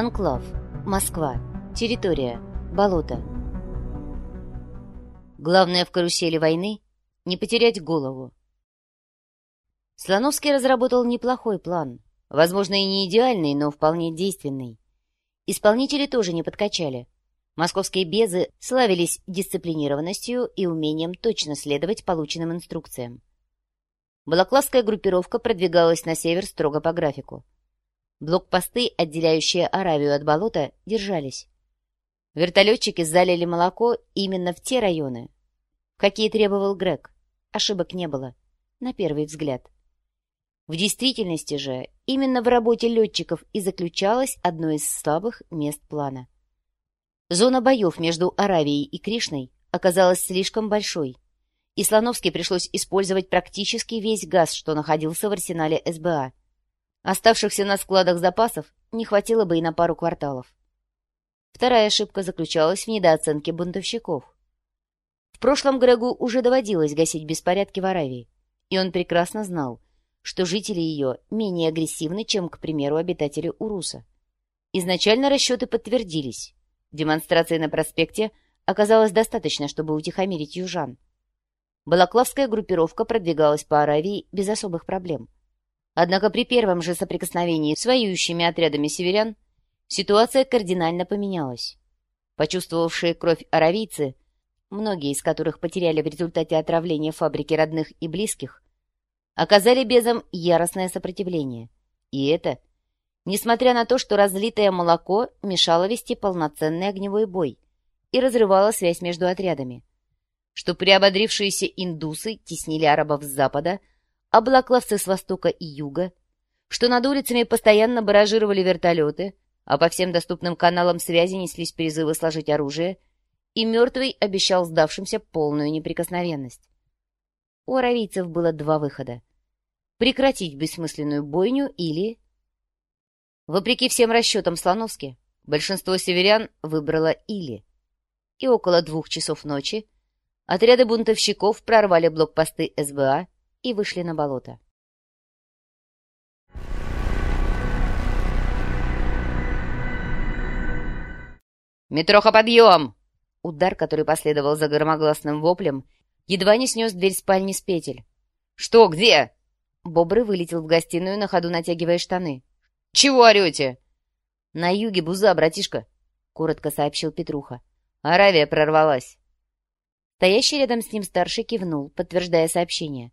Анклав. Москва. Территория. Болото. Главное в карусели войны — не потерять голову. Слоновский разработал неплохой план, возможно, и не идеальный, но вполне действенный. Исполнители тоже не подкачали. Московские безы славились дисциплинированностью и умением точно следовать полученным инструкциям. Балаклавская группировка продвигалась на север строго по графику. Блокпосты, отделяющие Аравию от болота, держались. Вертолетчики залили молоко именно в те районы, какие требовал Грег. Ошибок не было, на первый взгляд. В действительности же, именно в работе летчиков и заключалось одно из слабых мест плана. Зона боев между Аравией и Кришной оказалась слишком большой, и Слоновски пришлось использовать практически весь газ, что находился в арсенале СБА. Оставшихся на складах запасов не хватило бы и на пару кварталов. Вторая ошибка заключалась в недооценке бунтовщиков. В прошлом Грегу уже доводилось гасить беспорядки в Аравии, и он прекрасно знал, что жители ее менее агрессивны, чем, к примеру, обитатели Уруса. Изначально расчеты подтвердились. Демонстрации на проспекте оказалось достаточно, чтобы утихомирить южан. Балаклавская группировка продвигалась по Аравии без особых проблем. Однако при первом же соприкосновении с воюющими отрядами северян ситуация кардинально поменялась. Почувствовавшие кровь аравийцы, многие из которых потеряли в результате отравления фабрики родных и близких, оказали безам яростное сопротивление. И это, несмотря на то, что разлитое молоко мешало вести полноценный огневой бой и разрывало связь между отрядами, что приободрившиеся индусы теснили арабов с запада, облаклавцы с востока и юга, что над улицами постоянно баражировали вертолеты, а по всем доступным каналам связи неслись призывы сложить оружие, и мертвый обещал сдавшимся полную неприкосновенность. У аравийцев было два выхода. Прекратить бессмысленную бойню или... Вопреки всем расчетам Слоновски, большинство северян выбрало или. И около двух часов ночи отряды бунтовщиков прорвали блокпосты СБА и вышли на болото. «Метроха, подъем!» Удар, который последовал за громогласным воплем, едва не снес дверь спальни с петель. «Что, где?» Бобры вылетел в гостиную, на ходу натягивая штаны. «Чего орете?» «На юге буза, братишка», — коротко сообщил Петруха. «Аравия прорвалась». Стоящий рядом с ним старший кивнул, подтверждая сообщение.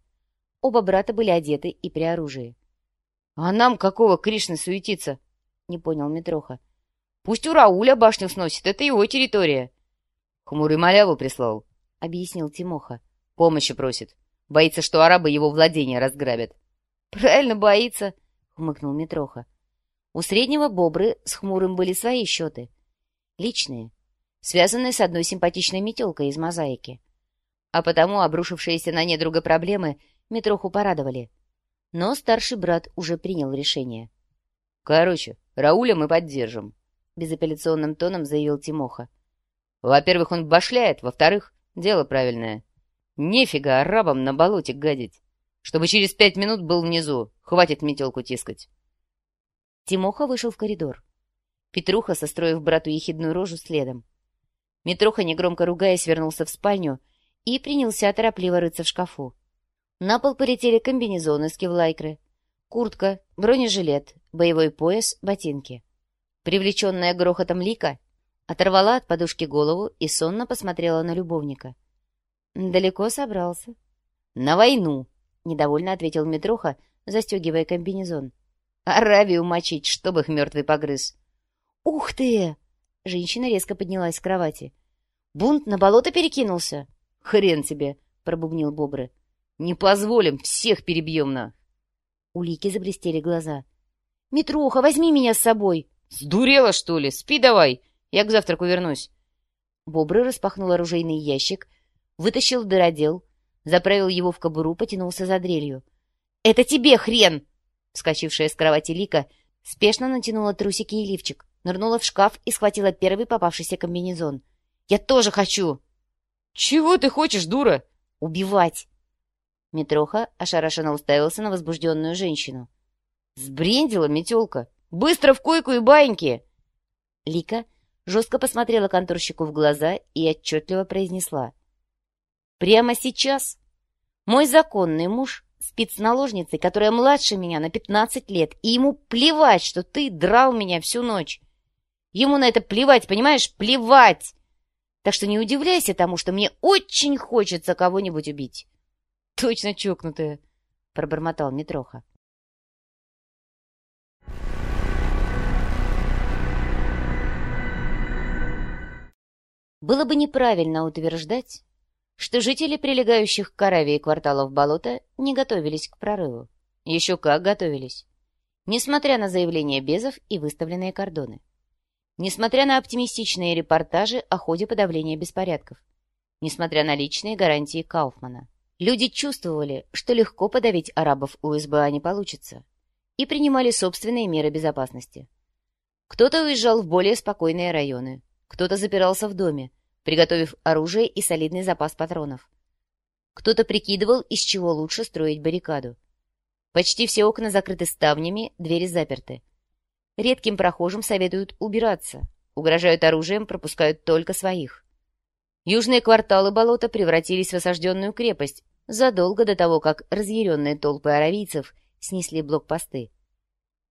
Оба брата были одеты и при оружии. — А нам какого Кришны суетиться? — не понял Митроха. — Пусть у Рауля башню сносит, это его территория. — Хмурый маляву прислал, — объяснил Тимоха. — Помощи просит. Боится, что арабы его владения разграбят. — Правильно боится, — хмыкнул Митроха. У среднего бобры с хмурым были свои счеты. Личные, связанные с одной симпатичной метелкой из мозаики. А потому обрушившиеся на недруга проблемы — Митроху порадовали. Но старший брат уже принял решение. — Короче, Рауля мы поддержим, — безапелляционным тоном заявил Тимоха. — Во-первых, он башляет, во-вторых, дело правильное. Нефига арабам на болоте гадить. Чтобы через пять минут был внизу, хватит метелку тискать. Тимоха вышел в коридор. Петруха, состроив брату ехидную рожу, следом. Митроха, негромко ругаясь, вернулся в спальню и принялся торопливо рыться в шкафу. На пол полетели комбинезоны с кевлайкры, куртка, бронежилет, боевой пояс, ботинки. Привлеченная грохотом Лика оторвала от подушки голову и сонно посмотрела на любовника. «Далеко собрался?» «На войну!» — недовольно ответил Митроха, застегивая комбинезон. «Аравию мочить, чтобы их мертвый погрыз!» «Ух ты!» — женщина резко поднялась с кровати. «Бунт на болото перекинулся?» «Хрен тебе!» — пробубнил Бобры. Не позволим, всех перебьем на. У Лики заблестели глаза. «Митроха, возьми меня с собой!» «Сдурела, что ли? Спи давай, я к завтраку вернусь». Бобры распахнул оружейный ящик, вытащил дыродел, заправил его в кобуру, потянулся за дрелью. «Это тебе, хрен!» Вскочившая с кровати Лика спешно натянула трусики и лифчик, нырнула в шкаф и схватила первый попавшийся комбинезон. «Я тоже хочу!» «Чего ты хочешь, дура?» «Убивать!» Митроха ошарашенно уставился на возбужденную женщину. «Сбрендила метелка! Быстро в койку и баньки!» Лика жестко посмотрела конторщику в глаза и отчетливо произнесла. «Прямо сейчас мой законный муж спит с наложницей, которая младше меня на пятнадцать лет, и ему плевать, что ты драл меня всю ночь. Ему на это плевать, понимаешь? Плевать! Так что не удивляйся тому, что мне очень хочется кого-нибудь убить». «Точно чокнутая», — пробормотал Митроха. Было бы неправильно утверждать, что жители прилегающих к Аравии кварталов болота не готовились к прорыву. Еще как готовились. Несмотря на заявления Безов и выставленные кордоны. Несмотря на оптимистичные репортажи о ходе подавления беспорядков. Несмотря на личные гарантии Кауфмана. Люди чувствовали, что легко подавить арабов у СБА не получится. И принимали собственные меры безопасности. Кто-то уезжал в более спокойные районы, кто-то запирался в доме, приготовив оружие и солидный запас патронов. Кто-то прикидывал, из чего лучше строить баррикаду. Почти все окна закрыты ставнями, двери заперты. Редким прохожим советуют убираться, угрожают оружием, пропускают только своих. Южные кварталы болота превратились в осажденную крепость задолго до того, как разъяренные толпы аравийцев снесли блокпосты.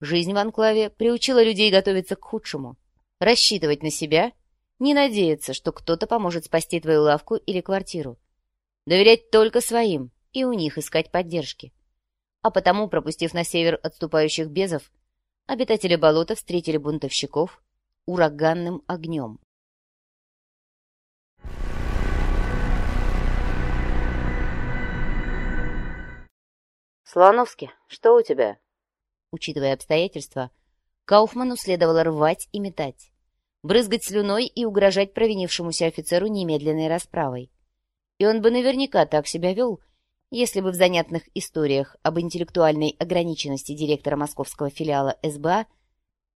Жизнь в анклаве приучила людей готовиться к худшему, рассчитывать на себя — не надеяться, что кто-то поможет спасти твою лавку или квартиру. Доверять только своим и у них искать поддержки. А потому, пропустив на север отступающих безов, обитатели болота встретили бунтовщиков ураганным огнем. «Слоновский, что у тебя?» Учитывая обстоятельства, Кауфману следовало рвать и метать брызгать слюной и угрожать провинившемуся офицеру немедленной расправой. И он бы наверняка так себя вел, если бы в занятных историях об интеллектуальной ограниченности директора московского филиала СБА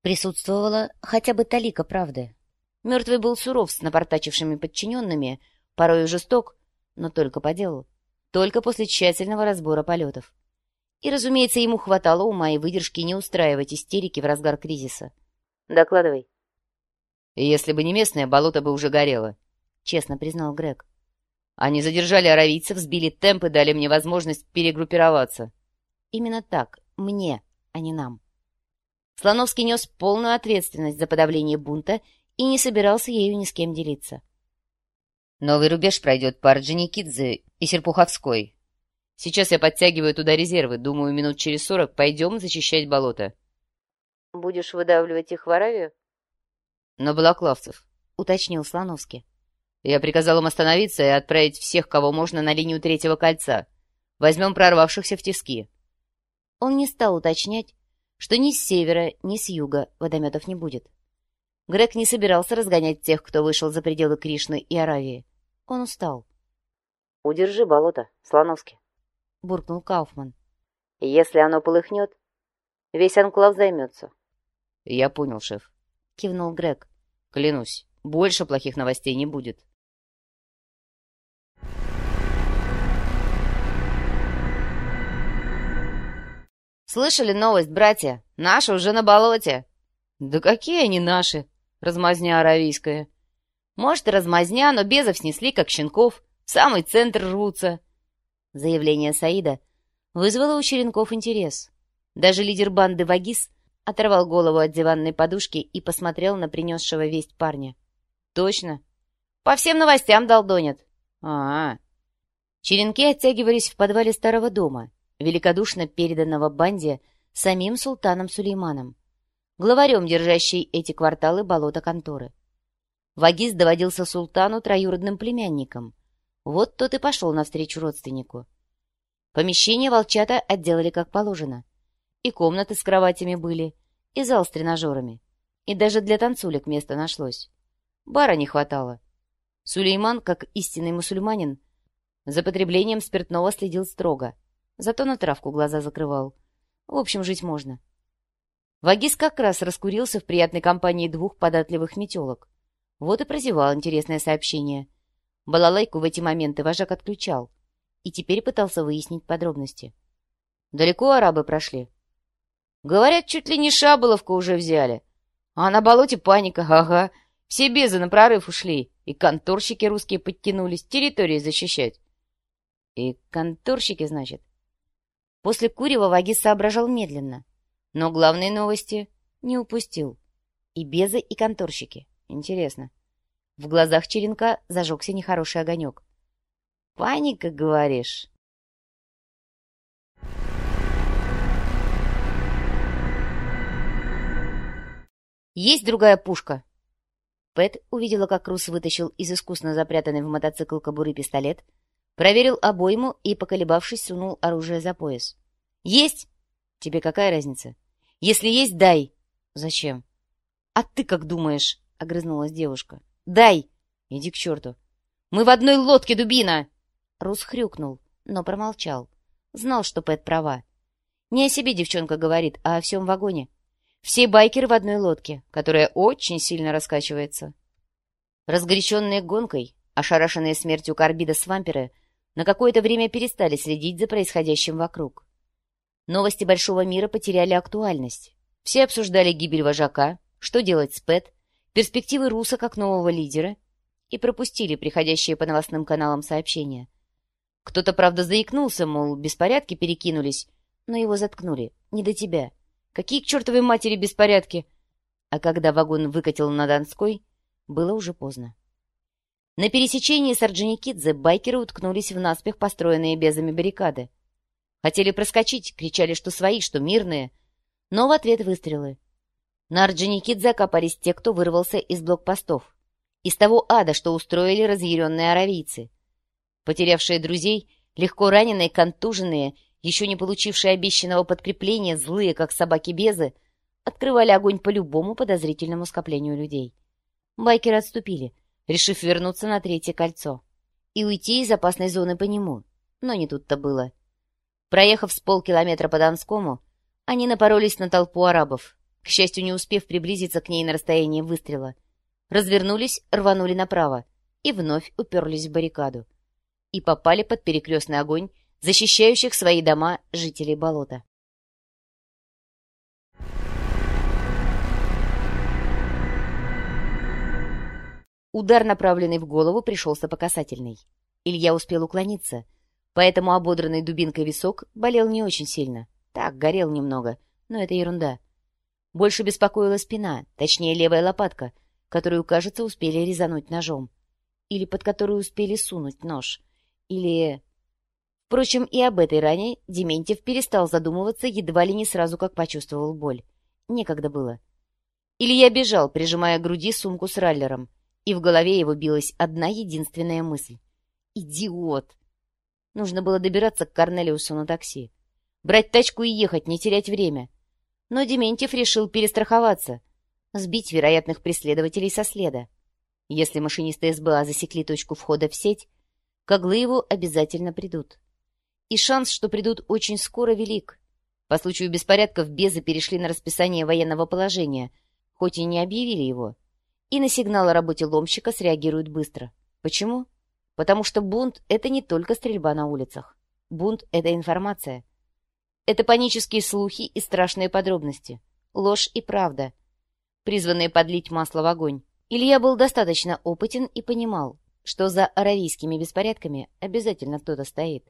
присутствовала хотя бы талика правды. Мертвый был суров с напортачившими подчиненными, порой жесток, но только по делу, только после тщательного разбора полетов. И, разумеется, ему хватало ума и выдержки не устраивать истерики в разгар кризиса. «Докладывай», если бы не местное, болото бы уже горело, — честно признал Грег. Они задержали аравийцев, сбили темп и дали мне возможность перегруппироваться. Именно так, мне, а не нам. Слоновский нес полную ответственность за подавление бунта и не собирался ею ни с кем делиться. Новый рубеж пройдет по Орджоникидзе и Серпуховской. Сейчас я подтягиваю туда резервы. Думаю, минут через сорок пойдем зачищать болото. — Будешь выдавливать их в Аравию? «На балаклавцев», — уточнил Слоновский. «Я приказал им остановиться и отправить всех, кого можно, на линию третьего кольца. Возьмем прорвавшихся в тиски». Он не стал уточнять, что ни с севера, ни с юга водометов не будет. Грег не собирался разгонять тех, кто вышел за пределы Кришны и Аравии. Он устал. «Удержи болото, Слоновский», — буркнул Кауфман. «Если оно полыхнет, весь анклав займется». «Я понял, шеф», — кивнул Грег. Клянусь, больше плохих новостей не будет. «Слышали новость, братья? Наши уже на болоте!» «Да какие они наши?» Размазня аравийская. «Может, и размазня, но безов снесли, как щенков. В самый центр рвутся!» Заявление Саида вызвало у черенков интерес. Даже лидер банды Вагис оторвал голову от диванной подушки и посмотрел на принесшего весть парня. «Точно? По всем новостям долдонят». А, -а, Черенки оттягивались в подвале старого дома, великодушно переданного банде самим султаном Сулейманом, главарем, держащей эти кварталы болота конторы. Вагиз доводился султану троюродным племянником. Вот тот и пошел навстречу родственнику. Помещение волчата отделали как положено. И комнаты с кроватями были, и зал с тренажерами. И даже для танцулек место нашлось. Бара не хватало. Сулейман, как истинный мусульманин, за потреблением спиртного следил строго. Зато на травку глаза закрывал. В общем, жить можно. Вагис как раз раскурился в приятной компании двух податливых метелок. Вот и прозевал интересное сообщение. Балалайку в эти моменты вожак отключал. И теперь пытался выяснить подробности. Далеко арабы прошли? Говорят, чуть ли не Шаболовку уже взяли. А на болоте паника, ага. Все безы на прорыв ушли, и конторщики русские подтянулись территории защищать. И конторщики, значит? После Курева Вагис соображал медленно, но главные новости не упустил. И безы, и конторщики. Интересно. В глазах Черенка зажегся нехороший огонек. «Паника, говоришь?» «Есть другая пушка!» Пэт увидела, как Рус вытащил из искусно запрятанной в мотоцикл кобуры пистолет, проверил обойму и, поколебавшись, сунул оружие за пояс. «Есть!» «Тебе какая разница?» «Если есть, дай!» «Зачем?» «А ты как думаешь?» — огрызнулась девушка. «Дай!» «Иди к черту!» «Мы в одной лодке, дубина!» Рус хрюкнул, но промолчал. Знал, что Пэт права. Не о себе девчонка говорит, а о всем вагоне. Все байкеры в одной лодке, которая очень сильно раскачивается. Разгоряченные гонкой, ошарашенные смертью Карбида с вампиры, на какое-то время перестали следить за происходящим вокруг. Новости большого мира потеряли актуальность. Все обсуждали гибель вожака, что делать с Пэт, перспективы Руса как нового лидера и пропустили приходящие по новостным каналам сообщения. Кто-то, правда, заикнулся, мол, беспорядки перекинулись, но его заткнули. Не до тебя. Какие к чертовой матери беспорядки? А когда вагон выкатил на Донской, было уже поздно. На пересечении с Орджоникидзе байкеры уткнулись в наспех построенные безами баррикады. Хотели проскочить, кричали, что свои, что мирные, но в ответ выстрелы. На Орджоникидзе окопались те, кто вырвался из блокпостов, из того ада, что устроили разъяренные аравийцы. Потерявшие друзей, легко раненые, контуженные — еще не получившие обещанного подкрепления, злые, как собаки-безы, открывали огонь по любому подозрительному скоплению людей. Байкеры отступили, решив вернуться на третье кольцо и уйти из опасной зоны по нему, но не тут-то было. Проехав с полкилометра по Донскому, они напоролись на толпу арабов, к счастью, не успев приблизиться к ней на расстояние выстрела. Развернулись, рванули направо и вновь уперлись в баррикаду. И попали под перекрестный огонь защищающих свои дома жителей болота. Удар, направленный в голову, пришелся по касательной. Илья успел уклониться, поэтому ободранный дубинкой висок болел не очень сильно. Так, горел немного, но это ерунда. Больше беспокоила спина, точнее левая лопатка, которую, кажется, успели резануть ножом. Или под которую успели сунуть нож. Или... Впрочем, и об этой ране Дементьев перестал задумываться едва ли не сразу, как почувствовал боль. Некогда было. Илья бежал, прижимая к груди сумку с раллером, и в голове его билась одна единственная мысль. «Идиот!» Нужно было добираться к Корнелиусу на такси. Брать тачку и ехать, не терять время. Но Дементьев решил перестраховаться, сбить вероятных преследователей со следа. Если машинисты СБА засекли точку входа в сеть, Коглы его обязательно придут и шанс, что придут очень скоро, велик. По случаю беспорядков безы перешли на расписание военного положения, хоть и не объявили его. И на сигнал о работе ломщика среагируют быстро. Почему? Потому что бунт — это не только стрельба на улицах. Бунт — это информация. Это панические слухи и страшные подробности. Ложь и правда, призванные подлить масло в огонь. Илья был достаточно опытен и понимал, что за аравийскими беспорядками обязательно кто-то стоит.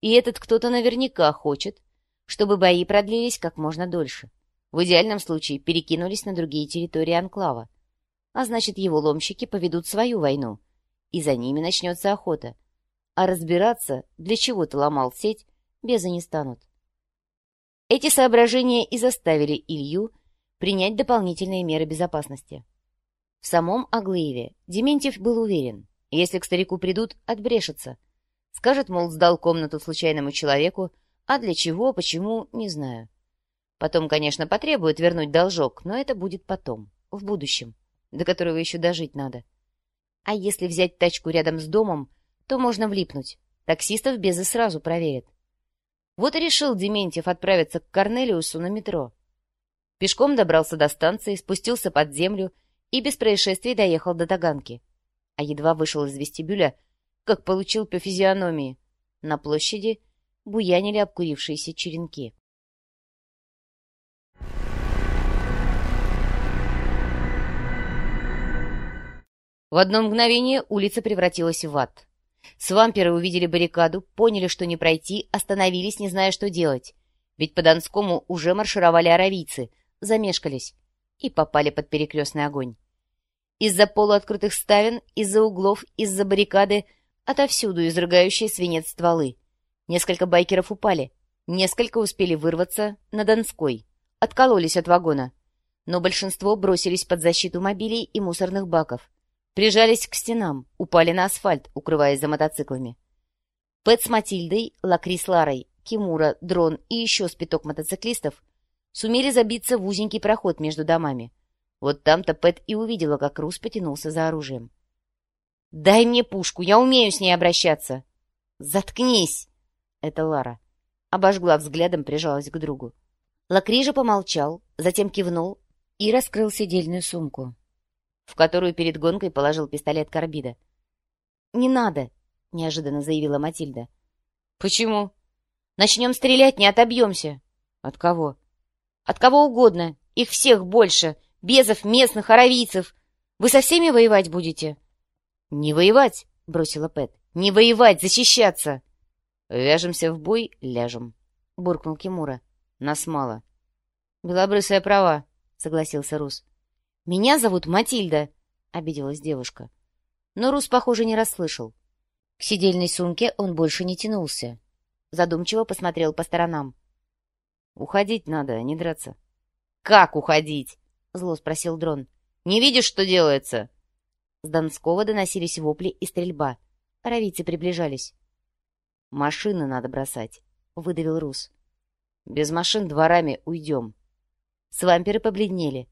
И этот кто-то наверняка хочет, чтобы бои продлились как можно дольше. В идеальном случае перекинулись на другие территории анклава. А значит, его ломщики поведут свою войну, и за ними начнется охота. А разбираться, для чего ты ломал сеть, безы не станут. Эти соображения и заставили Илью принять дополнительные меры безопасности. В самом Аглыеве Дементьев был уверен, если к старику придут, отбрешется — Скажет, мол, сдал комнату случайному человеку, а для чего, почему, не знаю. Потом, конечно, потребует вернуть должок, но это будет потом, в будущем, до которого еще дожить надо. А если взять тачку рядом с домом, то можно влипнуть. Таксистов Безы сразу проверят. Вот и решил Дементьев отправиться к Корнелиусу на метро. Пешком добрался до станции, спустился под землю и без происшествий доехал до Таганки. А едва вышел из вестибюля, как получил по физиономии. На площади буянили обкурившиеся черенки. В одно мгновение улица превратилась в ад. Свамперы увидели баррикаду, поняли, что не пройти, остановились, не зная, что делать. Ведь по Донскому уже маршировали аравийцы, замешкались и попали под перекрестный огонь. Из-за полуоткрытых ставен, из-за углов, из-за баррикады, отовсюду изрыгающие свинец стволы. Несколько байкеров упали, несколько успели вырваться на Донской, откололись от вагона. Но большинство бросились под защиту мобилей и мусорных баков. Прижались к стенам, упали на асфальт, укрываясь за мотоциклами. Пэт с Матильдой, Лакри с Ларой, Кимура, Дрон и еще спиток мотоциклистов сумели забиться в узенький проход между домами. Вот там-то Пэт и увидела, как Рус потянулся за оружием. «Дай мне пушку, я умею с ней обращаться!» «Заткнись!» Это Лара. Обожгла взглядом, прижалась к другу. Лакри же помолчал, затем кивнул и раскрыл сидельную сумку в которую перед гонкой положил пистолет Карбида. «Не надо», — неожиданно заявила Матильда. «Почему? Начнем стрелять, не отобьемся». «От кого?» «От кого угодно. Их всех больше. Безов, местных, аравийцев. Вы со всеми воевать будете?» «Не воевать», — бросила Пэт. «Не воевать, защищаться!» «Вяжемся в бой, ляжем», — буркнул Кимура. «Нас мало». «Белобрысая права», — согласился Рус. «Меня зовут Матильда», — обиделась девушка. Но Рус, похоже, не расслышал. К сидельной сумке он больше не тянулся. Задумчиво посмотрел по сторонам. «Уходить надо, а не драться». «Как уходить?» — зло спросил дрон. «Не видишь, что делается?» С Донского доносились вопли и стрельба. Аравийцы приближались. «Машины надо бросать», — выдавил Рус. «Без машин дворами уйдем». Свамперы побледнели.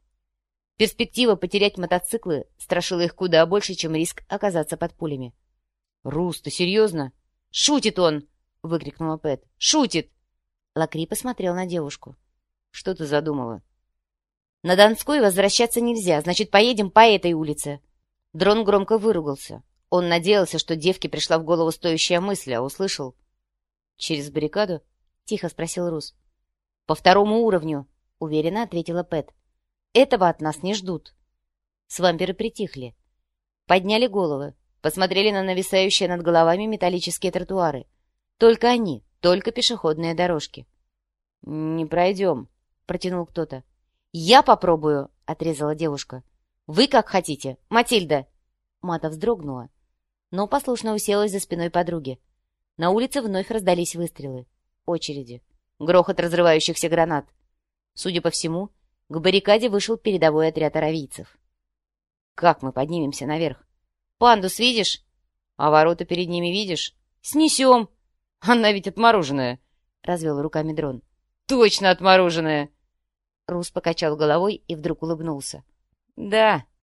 Перспектива потерять мотоциклы страшила их куда больше, чем риск оказаться под пулями. «Рус, ты серьезно?» «Шутит он!» — выкрикнула Пэт. «Шутит!» Лакри посмотрел на девушку. «Что ты задумала?» «На Донской возвращаться нельзя, значит, поедем по этой улице». Дрон громко выругался. Он надеялся, что девке пришла в голову стоящая мысль, а услышал. «Через баррикаду?» — тихо спросил Рус. «По второму уровню», — уверенно ответила Пэт. Этого от нас не ждут. Свамперы притихли. Подняли головы, посмотрели на нависающие над головами металлические тротуары. Только они, только пешеходные дорожки. — Не пройдем, — протянул кто-то. — Я попробую, — отрезала девушка. — Вы как хотите, Матильда. Мата вздрогнула, но послушно уселась за спиной подруги. На улице вновь раздались выстрелы. Очереди. Грохот разрывающихся гранат. Судя по всему, к баррикаде вышел передовой отряд аравийцев. «Как мы поднимемся наверх? Пандус видишь? А ворота перед ними видишь? Снесем! Она ведь отмороженная!» — развел руками дрон. «Точно отмороженная!» Рус покачал головой и вдруг улыбнулся. «Да,